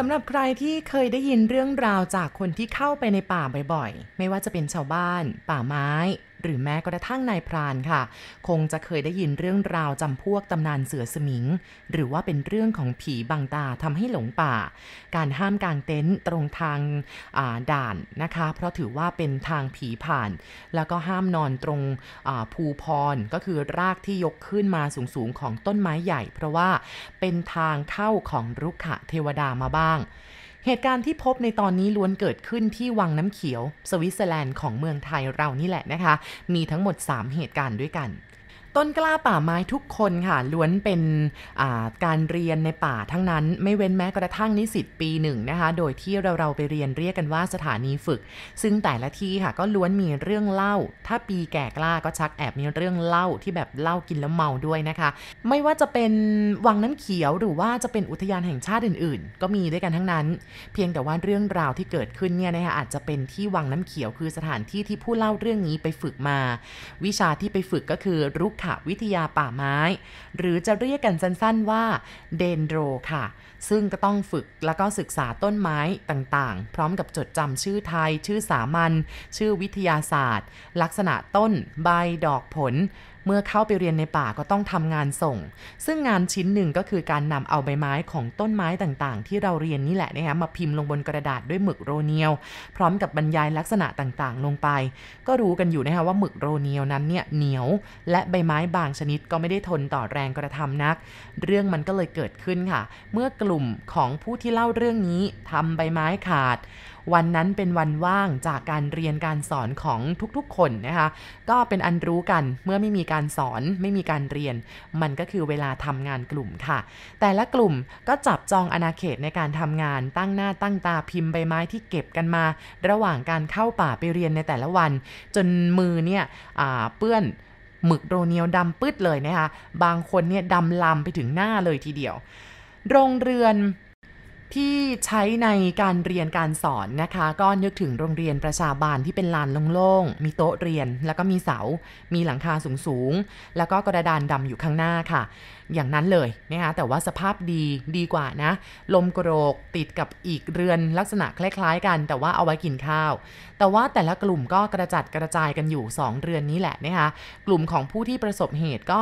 สำหรับใครที่เคยได้ยินเรื่องราวจากคนที่เข้าไปในป่าบ่อยๆ ไม่ว่าจะเป็นชาวบ้าน ป่าไม้ หรือแม้กระทั่งนายพรานค่ะ คงจะเคยได้ยินเรื่องราวจำพวกตำนานเสือสมิง หรือว่าเป็นเรื่องของผีบังตาทำให้หลงป่า การห้ามกางเต็นท์ตรงทางด่านนะคะ เพราะถือว่าเป็นทางผีผ่าน แล้วก็ห้ามนอนตรงภูพรก็คือรากที่ยกขึ้นมาสูงๆของต้นไม้ใหญ่ เพราะว่าเป็นทางเข้าของรุกขะเทวดามาบ้าง เหตุการณ์ที่พบในตอนนี้ล้วนเกิดขึ้นที่วังน้ำเขียว สวิตเซอร์แลนด์ของเมืองไทยเรานี่แหละนะคะ มีทั้งหมด 3 เหตุการณ์ด้วยกัน ต้นกล้าป่าไม้ทุกคนค่ะล้วนเป็นการเรียนในป่าทั้งนั้น ไม่เว้นแม้กระทั่งนิสิตปีหนึ่งนะคะ โดยที่เราเราไปเรียนเรียกกันว่าสถานีฝึก ซึ่งแต่ละที่ค่ะก็ล้วนมีเรื่องเล่า ถ้าปีแก่กล้าก็ชักแอบมีเรื่องเล่าที่แบบเล่ากินแล้วเมาด้วยนะคะ ไม่ว่าจะเป็นวังน้ำเขียวหรือว่าจะเป็นอุทยานแห่งชาติอื่น ๆ ก็มีด้วยกันทั้งนั้น เพียงแต่ว่าเรื่องราวที่เกิดขึ้นเนี่ยนะคะอาจจะเป็นที่วังน้ำเขียวคือสถานที่ที่ผู้เล่าเรื่องนี้ไปฝึกมา วิชาที่ไปฝึกก็คือรุกขวิทยาป่าไม้ หรือจะเรียกกันสั้นๆว่าเดนโดรค่ะ ซึ่งก็ต้องฝึกแล้วก็ศึกษาต้นไม้ต่างๆ พร้อมกับจดจำชื่อไทย ชื่อสามัญชื่อวิทยาศาสตร์ ลักษณะต้น ใบดอกผล เมื่อเข้าไปเรียนในป่าก็ต้องทำงานส่ง ซึ่งงานชิ้นหนึ่งก็คือการนำเอาใบไม้ของต้นไม้ต่างๆ ที่เราเรียนนี่แหละนะคะมาพิมพ์ลงบนกระดาษด้วยหมึกโรเนียลพร้อมกับบรรยายลักษณะต่างๆ ลงไป ก็รู้กันอยู่นะคะว่าหมึกโรเนียลนั้นเนี่ยเหนียว และใบไม้บางชนิดก็ไม่ได้ทนต่อแรงกระทำนัก เรื่องมันก็เลยเกิดขึ้นค่ะ เมื่อกลุ่มของผู้ที่เล่าเรื่องนี้ทำใบไม้ขาด วันนั้นเป็นวันว่างจากการเรียนการสอนของทุกๆคนนะคะ ก็เป็นอันรู้กันเมื่อไม่มีการสอนไม่มีการเรียน มันก็คือเวลาทำงานกลุ่มค่ะ แต่ละกลุ่มก็จับจองอาณาเขตในการทำงานตั้งหน้าตั้งตาพิมพ์ใบไม้ที่เก็บกันมา ระหว่างการเข้าป่าไปเรียนในแต่ละวัน จนมือเนี่ยเปื้อนหมึกโรเนียวดำปื้ดเลยนะคะ บางคนเนี่ยดำลำไปถึงหน้าเลยทีเดียว โรงเรือน ที่ใช้ในการเรียนการสอนนะคะ ก็นึกถึงโรงเรียนประชาบาลที่เป็นลานโล่งๆ มีโต๊ะเรียน แล้วก็มีเสา มีหลังคาสูงๆ แล้วก็กระดานดำอยู่ข้างหน้าค่ะ อย่างนั้นเลยนะคะแต่ว่าสภาพดีดีกว่านะ ลมกรกติดกับอีกเรือนลักษณะคล้ายๆ กัน แต่ว่าเอาไว้กินข้าว แต่ว่าแต่ละกลุ่มก็กระจัดกระจายกันอยู่ 2 เรือนนี้แหละนะคะกลุ่มของผู้ที่ประสบเหตุก็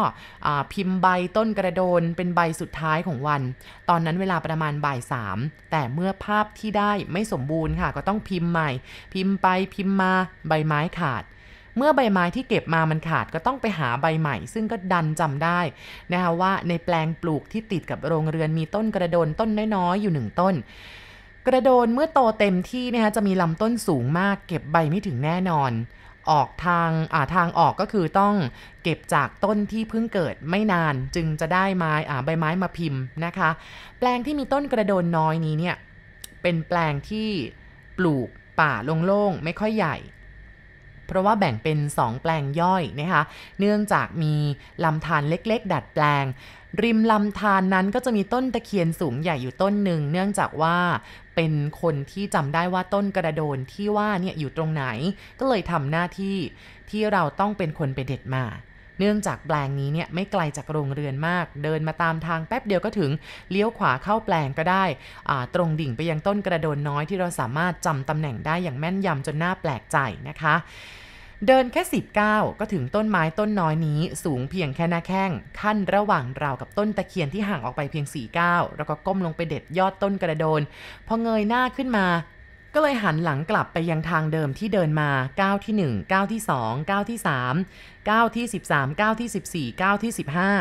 พิมพ์ใบต้นกระโดนเป็นใบสุดท้ายของวัน ตอนนั้นเวลาประมาณบ่ายสามแต่เมื่อภาพที่ได้ไม่สมบูรณ์ค่ะ ก็ต้องพิมพ์ใหม่ พิมพ์ไปพิมพ์มาใบไม้ขาด เมื่อใบไม้ที่เก็บมามันขาดก็ต้องไปหาใบใหม่ ซึ่งก็ดันจำได้นะคะว่าในแปลงปลูกที่ติดกับโรงเรือนมีต้นกระโดนต้นน้อยๆอยู่หนึ่งต้นกระโดนเมื่อโตเต็มที่นะคะจะมีลำต้นสูงมาก เก็บใบไม่ถึงแน่นอน ออกทางอ่าทางออกก็คือต้องเก็บจากต้นที่เพิ่งเกิดไม่นานจึงจะได้ไม้อ่าใบไม้มาพิมพ์นะคะ แปลงที่มีต้นกระโดนน้อยนี้เนี่ยเป็นแปลงที่ปลูกป่าโล่งๆไม่ค่อยใหญ่ เพราะว่าแบ่งเป็น 2 แปลงย่อยนะคะ เนื่องจากมีลำธารเล็กๆ ดัดแปลง ริมลำธารนนั้นก็จะมีต้นตะเคียนสูงใหญ่อยู่ต้นหนึ่ง เนื่องจากว่าเป็นคนที่จำได้ว่าต้นกระโดนที่ว่าเนี่ยอยู่ตรงไหน ก็เลยทำหน้าที่ที่เราต้องเป็นคนไปเด็ดมา เนื่องจากแปลงนี้เนี่ยไม่ไกลจากโรงเรือนมาก เดินมาตามทางแป๊บเดียวก็ถึงเลี้ยวขวาเข้าแปลงก็ได้ ตรงดิ่งไปยังต้นกระโดนน้อยที่เราสามารถจำตำแหน่งได้อย่างแม่นยำจนน่าแปลกใจนะคะเดินแค่สิบก้าก็ถึงต้นไม้ต้นน้อยนี้สูงเพียงแค่หน้าแข้งขั้นระหว่างเรากับต้นตะเคียนที่ห่างออกไปเพียงสี่ก้าวแล้วก็ก้มลงไปเด็ดยอดต้นกระโดน พอเงยหน้าขึ้นมา ก็เลยหันหลังกลับไปยังทางเดิมที่เดินมาก้าวที่ 1 ก้าวที่ 2 ก้าวที่ 3 ก้าวที่ 13 ก้าวที่ 14 ก้าวที่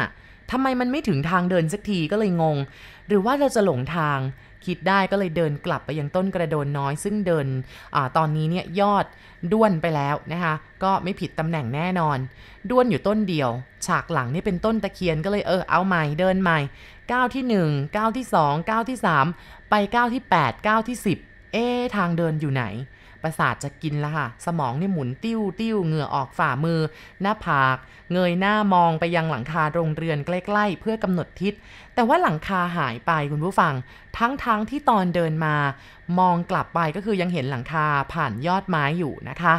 15 ทำไมมันไม่ถึงทางเดินสักทีก็เลยงง หรือว่าเราจะหลงทาง คิดได้ก็เลยเดินกลับไปยังต้นกระโดนน้อย ซึ่งเดินอตอนนี้เนี่ยยอดด้วนไปแล้วนะคะ ก็ไม่ผิดตำแหน่งแน่นอน ด้วนอยู่ต้นเดียว ฉากหลังนี่เป็นต้นตะเคียนก็เลยเออเอาใหม่เดินใหม่ก้าวที่1ก้าวที่2ก้าวที่ 3 ไปก้าวที่8ก้าวที่ 10 เอ๊ทางเดินอยู่ไหน ประสาทจะกินละค่ะ สมองนี่หมุนติ้วติ้วเหงื่อออกฝ่ามือ หน้าผาก เงยหน้ามองไปยังหลังคาโรงเรือนใกล้ๆ เพื่อกำหนดทิศ แต่ว่าหลังคาหายไปคุณผู้ฟัง ทั้งๆทที่ตอนเดินมา มองกลับไปก็คือยังเห็นหลังคาผ่านยอดไม้อยู่นะคะ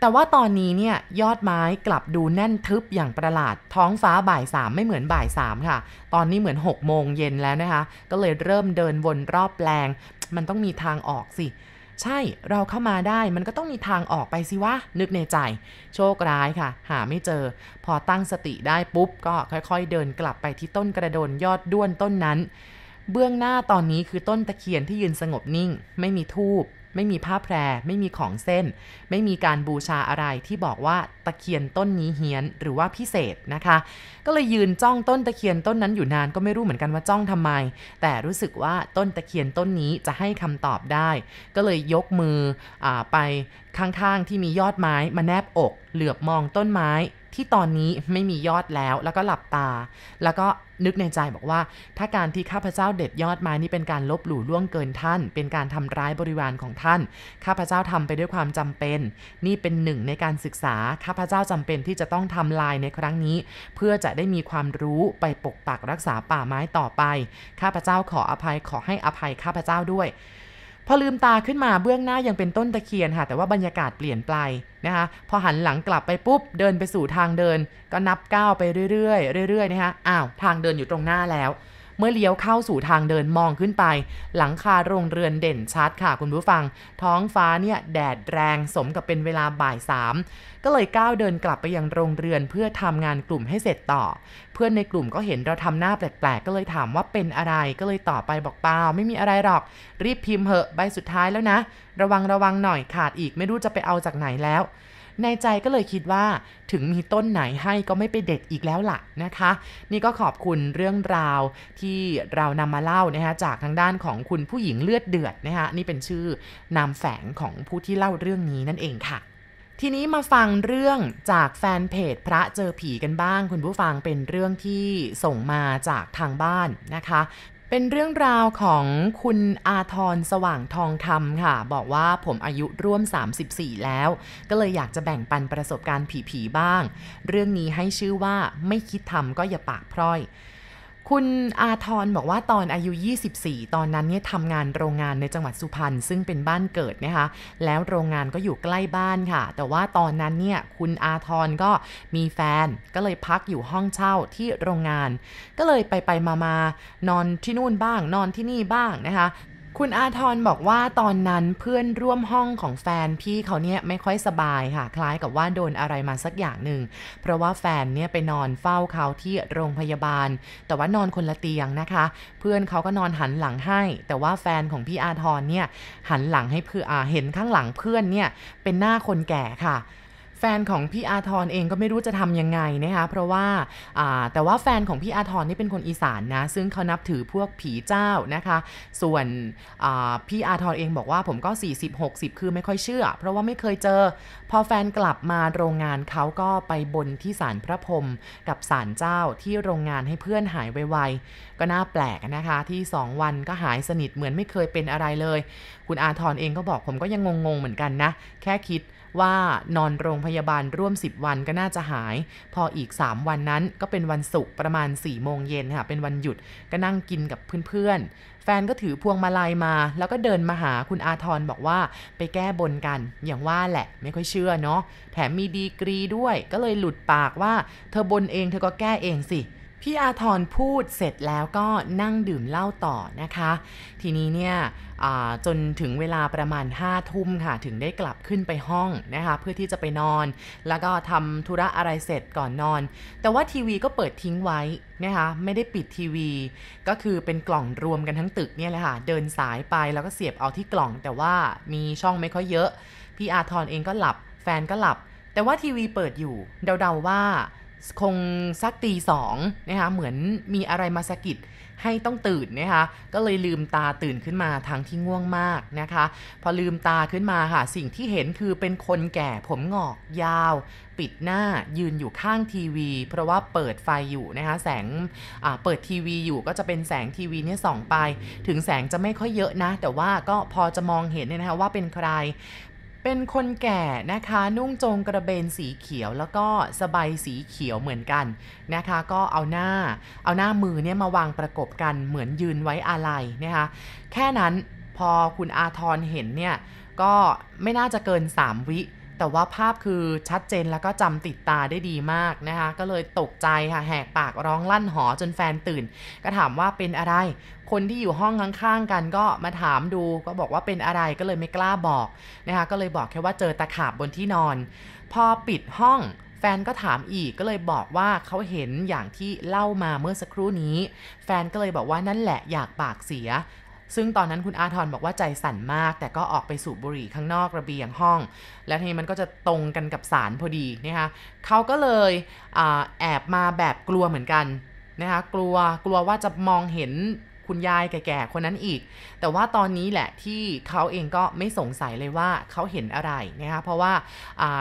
แต่ว่าตอนนี้เนี่ยยอดไม้กลับดูแน่นทึบอย่างประหลาด ท้องฟ้าบ่ายสามไม่เหมือนบ่ายสามค่ะ ตอนนี้เหมือน6โมงเย็นแล้วนะคะ ก็เลยเริ่มเดินวนรอบแปลง มันต้องมีทางออกสิ ใช่เราเข้ามาได้มันก็ต้องมีทางออกไปสิวะ นึกในใจ โชคร้ายค่ะ หาไม่เจอ พอตั้งสติได้ปุ๊บ ก็ค่อยๆ เดินกลับไปที่ต้นกระโดนยอดด้วนต้นนั้น เบื้องหน้าตอนนี้คือต้นตะเคียนที่ยืนสงบนิ่ง ไม่มีทูบ ไม่มีผ้าแพร ไม่มีของเส้น ไม่มีการบูชาอะไรที่บอกว่าตะเคียนต้นนี้เฮี้ยนหรือว่าพิเศษนะคะ ก็เลยยืนจ้องต้นตะเคียนต้นนั้นอยู่นานก็ไม่รู้เหมือนกันว่าจ้องทำไม แต่รู้สึกว่าต้นตะเคียนต้นนี้จะให้คำตอบได้ ก็เลยยกมืออไปข้างๆที่มียอดไม้มาแนบอก เหลือบมองต้นไม้ ที่ตอนนี้ไม่มียอดแล้วแล้วก็หลับตา แล้วก็นึกในใจบอกว่า ถ้าการที่ข้าพเจ้าเด็ดยอดไม้นี่เป็นการลบหลู่ล่วงเกินท่าน เป็นการทำร้ายบริวารของท่าน ข้าพเจ้าทำไปด้วยความจำเป็น นี่เป็นหนึ่งในการศึกษา ข้าพเจ้าจำเป็นที่จะต้องทำลายในครั้งนี้ เพื่อจะได้มีความรู้ไปปกปักรักษาป่าไม้ต่อไป ข้าพเจ้าขออภัยขอให้อภัยข้าพเจ้าด้วย พอลืมตาขึ้นมาเบื้องหน้ายังเป็นต้นตะเคียนค่ะ แต่ว่าบรรยากาศเปลี่ยนไปนะคะ พอหันหลังกลับไปปุ๊บ เดินไปสู่ทางเดิน ก็นับก้าวไปเรื่อยๆเรื่อยๆนะคะอ้าวทางเดินอยู่ตรงหน้าแล้ว เมื่อเลี้ยวเข้าสู่ทางเดินมองขึ้นไป หลังคาโรงเรือนเด่นชัดค่ะคุณผู้ฟัง ท้องฟ้าเนี่ยแดดแรงสมกับเป็นเวลาบ่ายสามก็เลยก้าวเดินกลับไปยังโรงเรือนเพื่อทำงานกลุ่มให้เสร็จต่อ เพื่อนในกลุ่มก็เห็นเราทำหน้าแปลกๆ ก็เลยถามว่าเป็นอะไรก็เลยตอบไปบอกเปล่าไม่มีอะไรหรอก รีบพิมพ์เหอะใบสุดท้ายแล้วนะ ระวังระวังหน่อยขาดอีกไม่รู้จะไปเอาจากไหนแล้ว ในใจก็เลยคิดว่าถึงมีต้นไหนให้ก็ไม่ไปเด็ดอีกแล้วล่ะนะคะ นี่ก็ขอบคุณเรื่องราวที่เรานำมาเล่านะคะจากทางด้านของคุณผู้หญิงเลือดเดือดนะคะนี่เป็นชื่อนามแฝงของผู้ที่เล่าเรื่องนี้นั่นเองค่ะทีนี้มาฟังเรื่องจากแฟนเพจพระเจอผีกันบ้าง คุณผู้ฟังเป็นเรื่องที่ส่งมาจากทางบ้านนะคะ เป็นเรื่องราวของคุณอาทรสว่างทองคำค่ะ บอกว่าผมอายุร่วม 34 แล้ว ก็เลยอยากจะแบ่งปันประสบการณ์ผี ๆ บ้าง เรื่องนี้ให้ชื่อว่าไม่คิดทำก็อย่าปากพร่อย คุณอาทรบอกว่าตอนอายุ 24 ตอนนั้นเนี่ยทำงานโรงงานในจังหวัดสุพรรณซึ่งเป็นบ้านเกิดนะคะแล้วโรงงานก็อยู่ใกล้บ้านค่ะ แต่ว่าตอนนั้นเนี่ยคุณอาทรก็มีแฟนก็เลยพักอยู่ห้องเช่าที่โรงงาน ก็เลยไปไปมามานอนที่นู่นบ้าง นอนที่นี่บ้างนะคะ คุณอาทรบอกว่าตอนนั้นเพื่อนร่วมห้องของแฟนพี่เขาเนี่ยไม่ค่อยสบายค่ะ คล้ายกับว่าโดนอะไรมาสักอย่างหนึ่ง เพราะว่าแฟนเนี่ยไปนอนเฝ้าเขาที่โรงพยาบาล แต่ว่านอนคนละเตียงนะคะ เพื่อนเขาก็นอนหันหลังให้ แต่ว่าแฟนของพี่อาทรเนี่ยหันหลังให้เพื่ออเห็นข้างหลังเพื่อนเนี่ยเป็นหน้าคนแก่ค่ะ แฟนของพี่อาทรเองก็ไม่รู้จะทำยังไงนะคะเพราะว่าแต่ว่าแฟนของพี่อาทรนี่เป็นคนอีสานนะ ซึ่งเขานับถือพวกผีเจ้านะคะ ส่วนพี่อาทรเองบอกว่าผมก็ 40-60 คือไม่ค่อยเชื่อ เพราะว่าไม่เคยเจอ พอแฟนกลับมาโรงงานเขาก็ไปบนที่ศาลพระพรหมกับศาลเจ้าที่โรงงานให้เพื่อนหายไวๆก็น่าแปลกนะคะที่ 2 วันก็หายสนิทเหมือนไม่เคยเป็นอะไรเลย คุณอาทรเองก็บอกผมก็ยังงงๆเหมือนกันนะ แค่คิดว่านอนโรงพยาบาลร่วม 10 วันก็น่าจะหาย พออีก 3 วันนั้นก็เป็นวันศุกร์ประมาณ4โมงเย็นค่ะ เป็นวันหยุดก็นั่งกินกับเพื่อนๆ แฟนก็ถือพวงมาลัยมา แล้วก็เดินมาหาคุณอาทรบอกว่าไปแก้บนกัน อย่างว่าแหละไม่ค่อยเชื่อเนาะแถมมีดีกรีด้วย ก็เลยหลุดปากว่า เธอบนเองเธอก็แก้เองสิ พี่อาทรพูดเสร็จแล้วก็นั่งดื่มเหล้าต่อนะคะ ทีนี้เนี่ยจนถึงเวลาประมาณ5้าทุ่มค่ะ ถึงได้กลับขึ้นไปห้องนะคะ เพื่อที่จะไปนอน แล้วก็ทำธุระอะไรเสร็จก่อนนอน แต่ว่าทีวีก็เปิดทิ้งไว้นะคะ ไม่ได้ปิดทีวี ก็คือเป็นกล่องรวมกันทั้งตึกเนี่ยแหละค่ะ เดินสายไปแล้วก็เสียบเอาที่กล่อง แต่ว่ามีช่องไม่ค่อยเยอะ พี่อาทรเองก็หลับ แฟนก็หลับ แต่ว่าทีวีเปิดอยู่ เดาๆว่า คงสักตีสองนะคะเหมือนมีอะไรมาสะกิดให้ต้องตื่นนะคะก็เลยลืมตาตื่นขึ้นมาทางที่ง่วงมากนะคะ พอลืมตาขึ้นมาค่ะ สิ่งที่เห็นคือเป็นคนแก่ผมงอกยาว ปิดหน้ายืนอยู่ข้างทีวี เพราะว่าเปิดไฟอยู่นะคะแสงเปิดทีวีอยู่ก็จะเป็นแสงทีวีเนี่ยส่องไป ถึงแสงจะไม่ค่อยเยอะนะ แต่ว่าก็พอจะมองเห็นเนี่ยนะคะว่าเป็นใคร เป็นคนแก่นะคะ นุ่งโจงกระเบนสีเขียวแล้วก็สบายสีเขียวเหมือนกันนะคะ ก็เอาหน้าเอาหน้ามือเนี่ยมาวางประกบกันเหมือนยืนไว้อาลัยนะคะ แค่นั้นพอคุณอาทรเห็นเนี่ย ก็ไม่น่าจะเกิน 3 วิ แต่ว่าภาพคือชัดเจนแล้วก็จำติดตาได้ดีมากนะคะ ก็เลยตกใจค่ะแหกปากร้องลั่นหอจนแฟนตื่น ก็ถามว่าเป็นอะไร คนที่อยู่ห้องข้างๆกันก็มาถามดูก็บอกว่าเป็นอะไรก็เลยไม่กล้าบอกนะคะก็เลยบอกแค่ว่าเจอตะขาบบนที่นอน พอปิดห้องแฟนก็ถามอีกก็เลยบอกว่าเขาเห็นอย่างที่เล่ามาเมื่อสักครู่นี้ แฟนก็เลยบอกว่านั่นแหละอยากปากเสีย ซึ่งตอนนั้นคุณอาทรบอกว่าใจสั่นมาก แต่ก็ออกไปสูบบุหรี่ข้างนอกระเบียงห้อง และทีนี้มันก็จะตรงกันกับสารพอดีนะคะเขาก็เลยอแอบมาแบบกลัวเหมือนกันนะคะกลัวกลัวว่าจะมองเห็นคุณยายแก่ๆคนนั้นอีก แต่ว่าตอนนี้แหละที่เขาเองก็ไม่สงสัยเลยว่าเขาเห็นอะไรนะคะเพราะว่า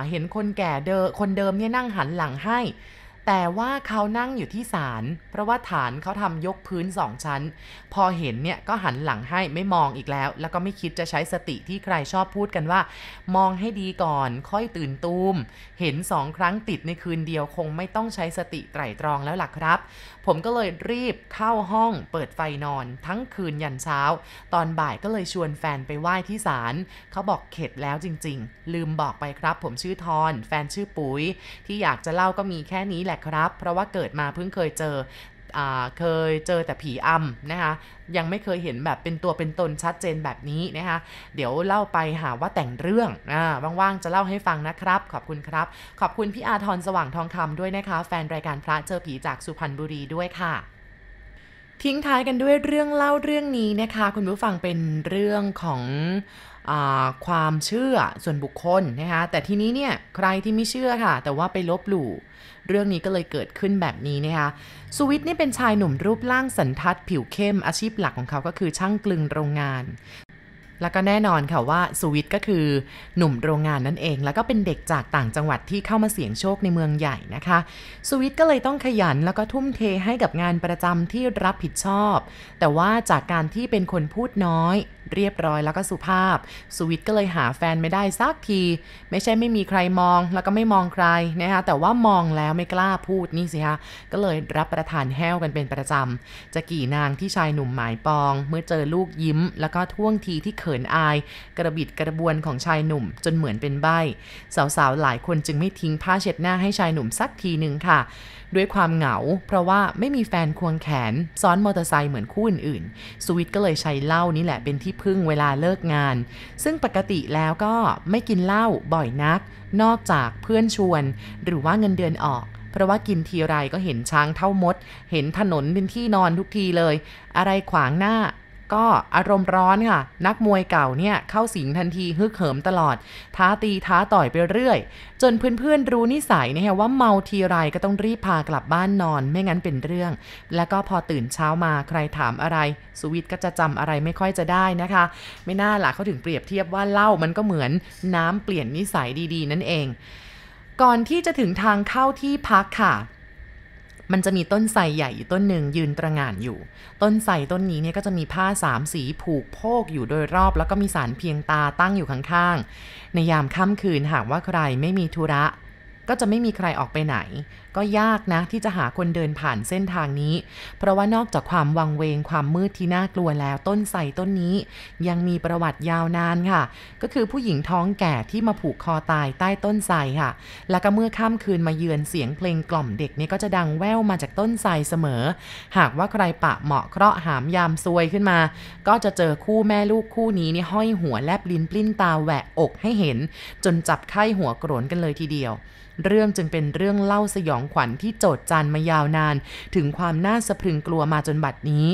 เห็นคนแก่เดิคนเดิมเนี่ยนั่งหันหลังให้ แต่ว่าเขานั่งอยู่ที่ศาลเพราะว่าฐานเขาทำยกพื้นสองชั้น พอเห็นเนี่ยก็หันหลังให้ไม่มองอีกแล้ว แล้วก็ไม่คิดจะใช้สติที่ใครชอบพูดกันว่า มองให้ดีก่อน ค่อยตื่นตูม เห็นสองครั้งติดในคืนเดียวคงไม่ต้องใช้สติไตร่ตรองแล้วล่ะครับผมก็เลยรีบเข้าห้องเปิดไฟนอน ทั้งคืนยันเช้า ตอนบ่ายก็เลยชวนแฟนไปไหว้ที่ศาลเขาบอกเข็ดแล้วจริง ๆ ลืมบอกไปครับ ผมชื่อทอน แฟนชื่อปุ๋ย ที่อยากจะเล่าก็มีแค่นี้แหละครับ เพราะว่าเกิดมาเพิ่งเคยเจอ เคยเจอแต่ผีอำนะคะ ยังไม่เคยเห็นแบบเป็นตัวเป็นตนชัดเจนแบบนี้นะคะ เดี๋ยวเล่าไปหาว่าแต่งเรื่องอ่าว่างๆจะเล่าให้ฟังนะครับ ขอบคุณครับ ขอบคุณพี่อาทรสว่างทองคำด้วยนะคะ แฟนรายการพระเจอผีจากสุพรรณบุรีด้วยค่ะ ทิ้งท้ายกันด้วยเรื่องเล่าเรื่องนี้นะคะ คุณผู้ฟังเป็นเรื่องของอความเชื่อส่วนบุคคลนะคะแต่ทีนี้เนี่ยใครที่ไม่เชื่อค่ะ แต่ว่าไปลบหลู่เรื่องนี้ก็เลยเกิดขึ้นแบบนี้นะคะสุวิทย์นี่เป็นชายหนุ่มรูปร่างสันทัดผิวเข้มอาชีพหลักของเขาก็คือช่างกลึงโรงงาน แล้วก็แน่นอนค่ะว่าสุวิทย์ก็คือหนุ่มโรงงานนั่นเอง แล้วก็เป็นเด็กจากต่างจังหวัดที่เข้ามาเสี่ยงโชคในเมืองใหญ่นะคะ สุวิทย์ก็เลยต้องขยันแล้วก็ทุ่มเทให้กับงานประจำที่รับผิดชอบ แต่ว่าจากการที่เป็นคนพูดน้อย เรียบร้อยแล้วก็สุภาพ สุวิทย์ก็เลยหาแฟนไม่ได้สักที ไม่ใช่ไม่มีใครมองแล้วก็ไม่มองใครนะคะแต่ว่ามองแล้วไม่กล้าพูดนี่สิคะก็เลยรับประทานแห้วกันเป็นประจำจะกี่นางที่ชายหนุ่มหมายปอง เมื่อเจอลูกยิ้ม แล้วก็ท่วงทีที่เขินอาย กระบิดกระบวนของชายหนุ่ม จนเหมือนเป็นใบสาวๆหลายคนจึงไม่ทิ้งผ้าเช็ดหน้าให้ชายหนุ่มสักทีหนึ่งค่ะด้วยความเหงา เพราะว่าไม่มีแฟนควงแขน ซ้อนมอเตอร์ไซค์เหมือนคู่อื่นๆสวิตก็เลยใช้เหล้านี่แหละเป็นที่พึ่งเวลาเลิกงาน ซึ่งปกติแล้วก็ไม่กินเหล้าบ่อยนัก นอกจากเพื่อนชวน หรือว่าเงินเดือนออก เพราะว่ากินทีไรก็เห็นช้างเท่ามด เห็นถนนเป็นที่นอนทุกทีเลย อะไรขวางหน้า ก็อารมณ์ร้อนค่ะ นักมวยเก่าเนี่ยเข้าสิงทันทีฮึกเหิมตลอด ท้าตีท้าต่อยไปเรื่อย จนเพื่อนๆรู้นิสัยนะฮะว่าเมาทีไรก็ต้องรีบพากลับบ้านนอน ไม่งั้นเป็นเรื่อง แล้วก็พอตื่นเช้ามาใครถามอะไร สุวิทย์ก็จะจำอะไรไม่ค่อยจะได้นะคะ ไม่น่าล่ะเขาถึงเปรียบเทียบว่าเหล้ามันก็เหมือนน้ำเปลี่ยนนิสัยดีๆ นั่นเอง ก่อนที่จะถึงทางเข้าที่พักค่ะ มันจะมีต้นไทรใหญ่อยู่ต้นหนึ่งยืนตระหง่านอยู่ ต้นไทรต้นนี้เนี่ยก็จะมีผ้าสามสีผูกโพกอยู่โดยรอบ แล้วก็มีสารเพียงตาตั้งอยู่ข้างๆ ในยามค่ำคืนหากว่าใครไม่มีธุระ ก็จะไม่มีใครออกไปไหนก็ยากนะที่จะหาคนเดินผ่านเส้นทางนี้ เพราะว่านอกจากความวังเวงความมืดที่น่ากลัวแล้วต้นไทรต้นนี้ ยังมีประวัติยาวนานค่ะ ก็คือผู้หญิงท้องแก่ที่มาผูกคอตายใต้ต้นไทรค่ะ แล้วก็เมื่อค่ำคืนมาเยือนเสียงเพลงกล่อมเด็กนี่ก็จะดังแว่วมาจากต้นไทรเสมอ หากว่าใครปะเหมาะเคราะห์หามยามซวยขึ้นมา ก็จะเจอคู่แม่ลูกคู่นี้นี่ห้อยหัวแลบลิ้นปลิ้นตาแหวกอกให้เห็น จนจับไข้หัวโกรนกันเลยทีเดียว เรื่องจึงเป็นเรื่องเล่าสยองขวัญที่โจดจันมายาวนาน ถึงความน่าสะพรึงกลัวมาจนบัดนี้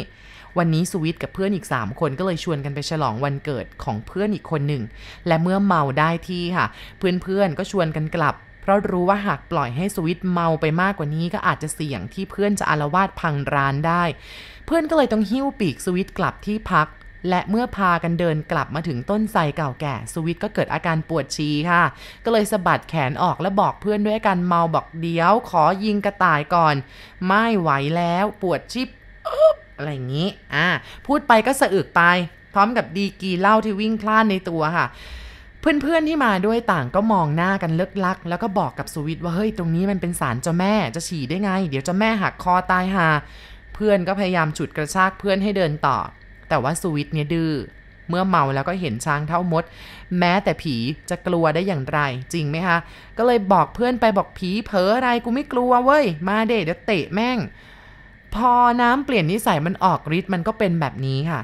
วันนี้สวิตกับเพื่อนอีก 3 คนก็เลยชวนกันไปฉลองวันเกิดของเพื่อนอีกคนหนึ่ง และเมื่อเมาได้ที่ค่ะ เพื่อนๆก็ชวนกันกลับเพราะรู้ว่าหากปล่อยให้สวิตเมาไปมากกว่านี้ก็อาจจะเสี่ยงที่เพื่อนจะอารวาสพังร้านได้ เพื่อนก็เลยต้องหิ้วปีกสวิตกลับที่พัก และเมื่อพากันเดินกลับมาถึงต้นไทรเก่าแก่สวิตก็เกิดอาการปวดชีค่ะ ก็เลยสะบัดแขนออกและบอกเพื่อนด้วยการเมาบอกเดี๋ยว ขอยิงกระต่ายก่อน ไม่ไหวแล้วปวดชิบอะไรอย่างนี้ อ่า พูดไปก็สะอึกไป พร้อมกับดีกีเหล้าที่วิ่งพล่านในตัวค่ะเพื่อนๆที่มาด้วยต่างก็มองหน้ากันเลิกลัก แล้วก็บอกกับสวิตว่าเฮ้ยตรงนี้มันเป็นสารเจ้าแม่จะฉี่ได้ไง เดี๋ยวเจ้าแม่หักคอตายหา เพื่อนก็พยายามฉุดกระชากเพื่อนให้เดินต่อ แต่ว่าสวิตเนี่ยดื้อเมื่อเมาแล้วก็เห็นช้างเท่ามด แม้แต่ผีจะกลัวได้อย่างไร จริงไหมคะ ก็เลยบอกเพื่อนไปบอกผีเผลออะไรกูไม่กลัวเว้ย มาเดเดี๋ยวเตะแม่ง พอน้ำเปลี่ยนนิสัยมันออกฤทธิ์มันก็เป็นแบบนี้ค่ะ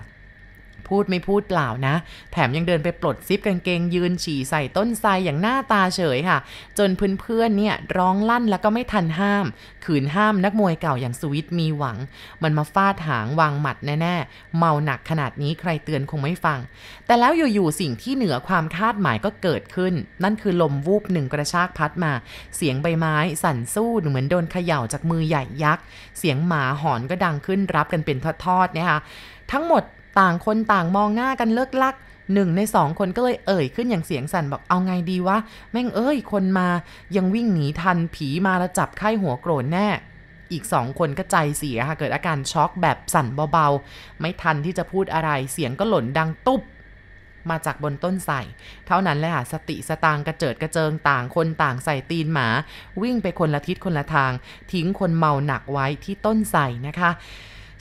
พูดไม่พูดเปล่านะ แถมยังเดินไปปลดซิปกางเกงยืนฉี่ใส่ต้นไทรอย่างหน้าตาเฉยค่ะ จนเพื่อนๆเนี่ยร้องลั่นแล้วก็ไม่ทันห้าม ขืนห้ามนักมวยเก่าอย่างสวิตมีหวัง มันมาฟาดหางวางหมัดแน่ๆ เมาหนักขนาดนี้ใครเตือนคงไม่ฟัง แต่แล้วอยู่ๆสิ่งที่เหนือความคาดหมายก็เกิดขึ้น นั่นคือลมวูบหนึ่งกระชากพัดมา เสียงใบไม้สั่นสู้เหมือนโดนเขย่าจากมือใหญ่ยักษ์ เสียงหมาหอนก็ดังขึ้นรับกันเป็นทอดๆนะคะทั้งหมด ต่างคนต่างมองหน้ากันเลิกลักหนึ่งในสองคนก็เลยเอ่ยขึ้นอย่างเสียงสั่นบอกเอาไงดีวะ แม่งเอ้ย คนมายังวิ่งหนีทันผีมาแล้วจับไข้หัวโกรนแน่ อีกสองคนก็ใจเสียค่ะ เกิดอาการช็อกแบบสั่นเบาๆ ไม่ทันที่จะพูดอะไรเสียงก็หล่นดังตุ๊บ มาจากบนต้นไทรเท่านั้นแหละสติสตางกระเจิดกระเจิงต่างคนต่างใส่ตีนหมา วิ่งไปคนละทิศคนละทาง ทิ้งคนเมาหนักไว้ที่ต้นไทรนะคะ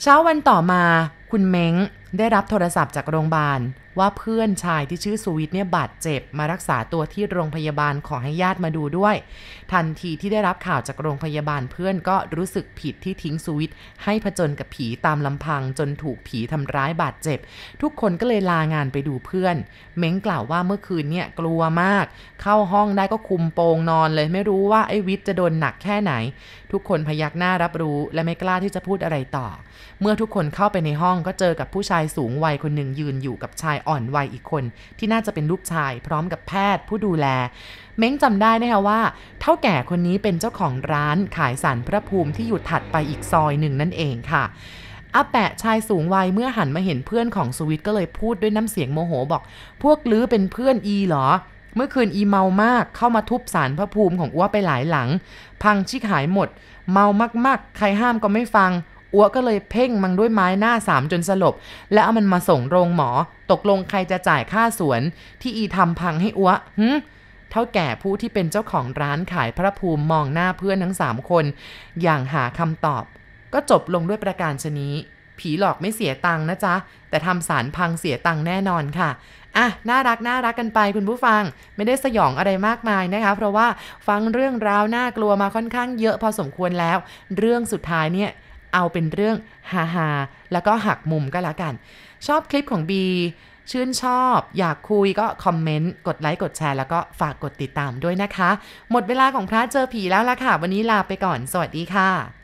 เช้าวันต่อมาคุณเม้ง ได้รับโทรศัพท์จากโรงพยาบาล ว่าเพื่อนชายที่ชื่อสุวิทย์เนี่ยบาดเจ็บมารักษาตัวที่โรงพยาบาลขอให้ญาติมาดูด้วย ทันทีที่ได้รับข่าวจากโรงพยาบาลเพื่อนก็รู้สึกผิดที่ทิ้งสุวิทย์ให้ผจญกับผีตามลำพังจนถูกผีทำร้ายบาดเจ็บ ทุกคนก็เลยลางานไปดูเพื่อน เม้งกล่าวว่าเมื่อคืนเนี่ยกลัวมาก เข้าห้องได้ก็คุมโปงนอนเลยไม่รู้ว่าไอ้วิทย์จะโดนหนักแค่ไหน ทุกคนพยักหน้ารับรู้และไม่กล้าที่จะพูดอะไรต่อ เมื่อทุกคนเข้าไปในห้องก็เจอกับผู้ชายายสูงวัยคนหนึ่งยืนอยู่กับชายอ่อนวัยอีกคน ที่น่าจะเป็นลูกชายพร้อมกับแพทย์ผู้ดูแล เม้งจำได้นะคะว่า เท่าแก่คนนี้เป็นเจ้าของร้านขายสารพระภูมิที่อยู่ถัดไปอีกซอยหนึ่งนั่นเองค่ะอาแปะชายสูงวัยเมื่อหันมาเห็นเพื่อนของสวิตก็เลยพูดด้วยน้ำเสียงโมโหบอก พวกลื้อเป็นเพื่อนอีเหรอ เมื่อคืนอีเมามากเข้ามาทุบสารพระภูมิของอ้วไปหลายหลัง พังชิกหายหมด เมามากๆ ใครห้ามก็ไม่ฟัง อัวก็เลยเพ่งมันด้วยไม้หน้าสามจนสลบ แล้วเอามันมาส่งโรงหมอ ตกลงใครจะจ่ายค่าสวน ที่อีทำพังให้อัวหึเท่าแก่ผู้ที่เป็นเจ้าของร้านขายพระภูมิมองหน้าเพื่อนทั้งสามคน อย่างหาคำตอบ ก็จบลงด้วยประการชนี้ ผีหลอกไม่เสียตังค์นะจ๊ะ แต่ทำสารพังเสียตังค์แน่นอนค่ะอะน่ารักน่ารักกันไปคุณผู้ฟัง ไม่ได้สยองอะไรมากมายนะคะ เพราะว่าฟังเรื่องราวน่ากลัวมาค่อนข้างเยอะพอสมควรแล้ว เรื่องสุดท้ายเนี่ย เอาเป็นเรื่องฮาฮาแล้วก็หักมุมก็แล้วกัน ชอบคลิปของบีชื่นชอบ อยากคุยก็คอมเมนต์ กดไลค์ กดแชร์ แล้วก็ฝากกดติดตามด้วยนะคะ หมดเวลาของพระเจอผีแล้วล่ะค่ะ วันนี้ลาไปก่อน สวัสดีค่ะ